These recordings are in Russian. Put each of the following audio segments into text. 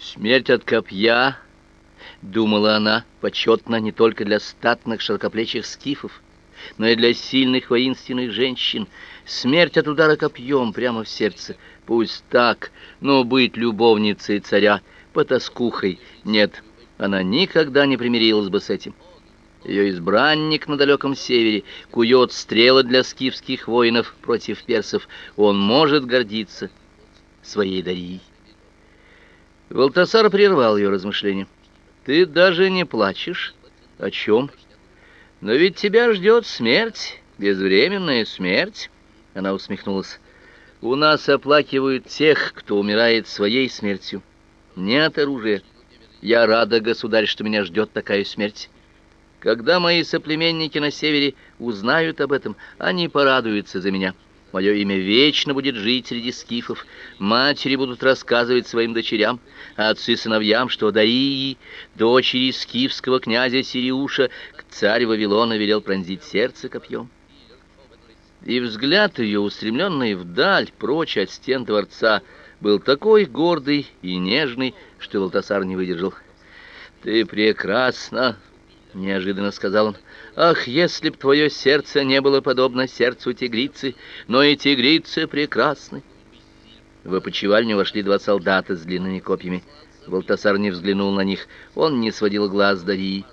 Смерть от копья, думала она, почетна не только для статных широкоплечих скифов, но и для сильных воинственных женщин. Смерть от удара копьем прямо в сердце. Пусть так, но быть любовницей царя потаскухой нет. Она никогда не примирилась бы с этим. Ее избранник на далеком севере кует стрелы для скифских воинов против персов. Он может гордиться своей Дарией. Валтасар прервал ее размышления. Ты даже не плачешь? О чем? Но ведь тебя ждет смерть, безвременная смерть. Она усмехнулась. У нас оплакивают тех, кто умирает своей смертью, не от оружия. Я рада, государь, что меня ждет такая смерть. Когда мои соплеменники на севере узнают об этом, они порадуются за меня. Мое имя вечно будет жить среди скифов. Матери будут рассказывать своим дочерям, а отцы сыновьям, что Дарии, дочери скифского князя Сириуша, царь Вавилона велел пронзить сердце копьем. И взгляд ее, устремленный вдаль, прочь от стен дворца, был такой гордый и нежный, что Валтасар не выдержал. «Ты прекрасна!» — неожиданно сказал он. «Ах, если б твое сердце не было подобно сердцу тигрицы, но и тигрицы прекрасны!» В опочивальню вошли два солдата с длинными копьями. Валтасар не взглянул на них, он не сводил глаз с Дарьи.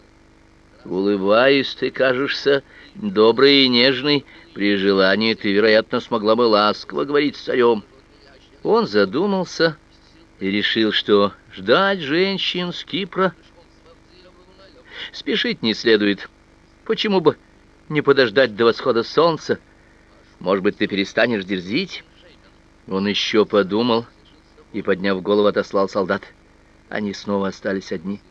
«Улыбаясь, ты кажешься добрый и нежный. При желании ты, вероятно, смогла бы ласково говорить с царем». Он задумался и решил, что ждать женщин с Кипра спешить не следует. Почему бы не подождать до восхода солнца? Может быть, ты перестанешь дерзить? Он еще подумал и, подняв голову, отослал солдат. Они снова остались одни.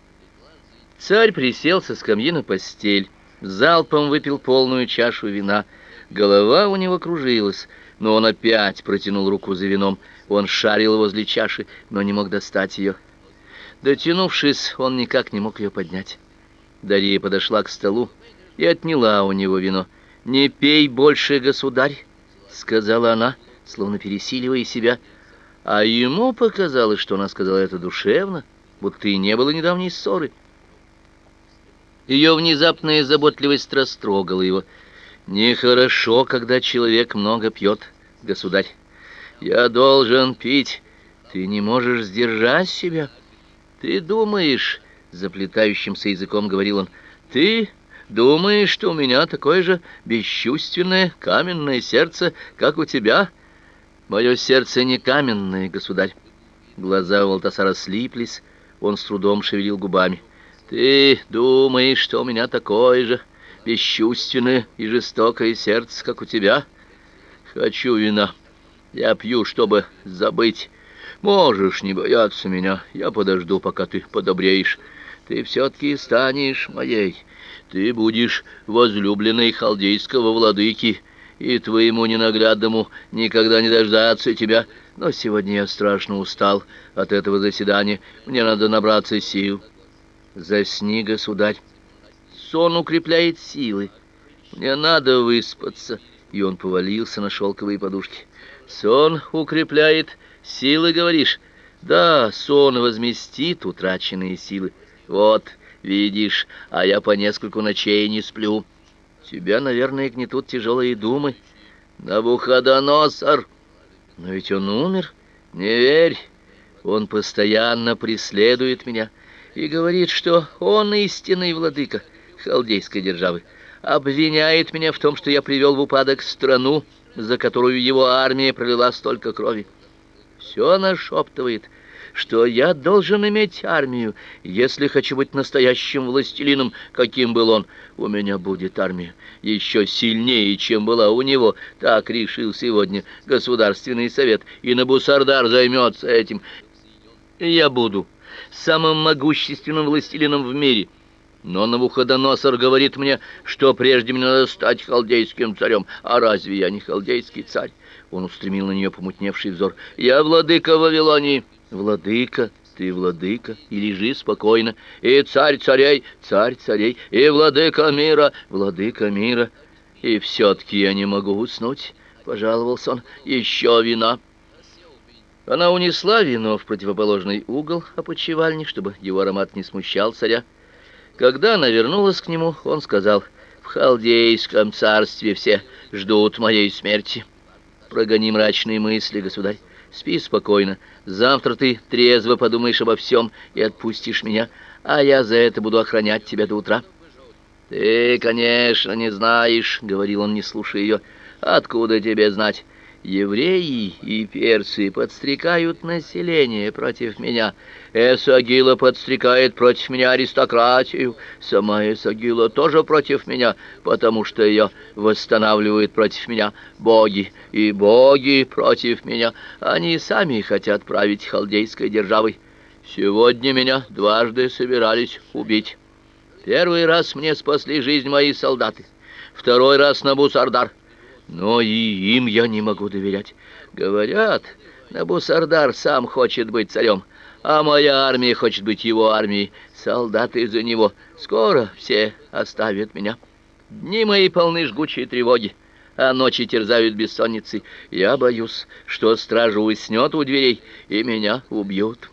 Царь присел со скамьи на постель, залпом выпил полную чашу вина. Голова у него кружилась, но он опять протянул руку за вином. Он шарил возле чаши, но не мог достать ее. Дотянувшись, он никак не мог ее поднять. Дарья подошла к столу и отняла у него вино. «Не пей больше, государь», — сказала она, словно пересиливая себя. А ему показалось, что она сказала это душевно, будто и не было недавней ссоры. Ее внезапная заботливость растрогала его. «Нехорошо, когда человек много пьет, государь. Я должен пить. Ты не можешь сдержать себя. Ты думаешь, заплетающимся языком говорил он, ты думаешь, что у меня такое же бесчувственное каменное сердце, как у тебя? Мое сердце не каменное, государь. Глаза у Валтасара слиплись, он с трудом шевелил губами. Ты думаешь, что у меня такое же бесчувственное и жестокое сердце, как у тебя? Хочу вина. Я пью, чтобы забыть. Можешь не бояться меня. Я подожду, пока ты подобреешь. Ты все-таки станешь моей. Ты будешь возлюбленной халдейского владыки, и твоему ненаглядному никогда не дождаться тебя. Но сегодня я страшно устал от этого заседания. Мне надо набраться сил. Засни, государь. Сон укрепляет силы. Мне надо выспаться. И он повалился на шелковые подушки. Сон укрепляет силы, говоришь? Да, сон возместит утраченные силы. Вот, видишь, а я по нескольку ночей не сплю. Тебя, наверное, гнетут тяжелые думы. Навуходоносор! Но ведь он умер. Не верь, он постоянно преследует меня и говорит, что он истинный владыка халдейской державы. Обвиняет меня в том, что я привел в упадок страну, за которую его армия пролила столько крови. Все нашептывает, что я должен иметь армию, если хочу быть настоящим властелином, каким был он. У меня будет армия еще сильнее, чем была у него. Так решил сегодня Государственный совет, и Набусардар займется этим. Я буду самым могущественным властелином в мире. Но Навуходоносор говорит мне, что прежде мне надо стать халдейским царем. А разве я не халдейский царь? Он устремил на нее помутневший взор. Я владыка Вавилонии. Владыка, ты владыка, и лежи спокойно. И царь царей, царь царей, и владыка мира, владыка мира. И все-таки я не могу уснуть, пожаловался он. Еще вина. Она унесла вино в противоположный угол опочивальни, чтобы его аромат не смущал царя. Когда она вернулась к нему, он сказал, «В халдейском царстве все ждут моей смерти. Прогони мрачные мысли, государь, спи спокойно. Завтра ты трезво подумаешь обо всем и отпустишь меня, а я за это буду охранять тебя до утра». «Ты, конечно, не знаешь», — говорил он, не слушая ее, — «откуда тебе знать?» Евреи и персы подстрекают население против меня. Эсагила подстрекает против меня аристократию. Сама Эсагила тоже против меня, потому что ее восстанавливают против меня боги. И боги против меня. Они сами хотят править халдейской державой. Сегодня меня дважды собирались убить. Первый раз мне спасли жизнь мои солдаты. Второй раз Набусардар. Но и им я не могу доверять. Говорят, Набусардар сам хочет быть царем, а моя армия хочет быть его армией. Солдаты за него. Скоро все оставят меня. Дни мои полны жгучей тревоги, а ночи терзают бессонницей. Я боюсь, что стража уснет у дверей, и меня убьют».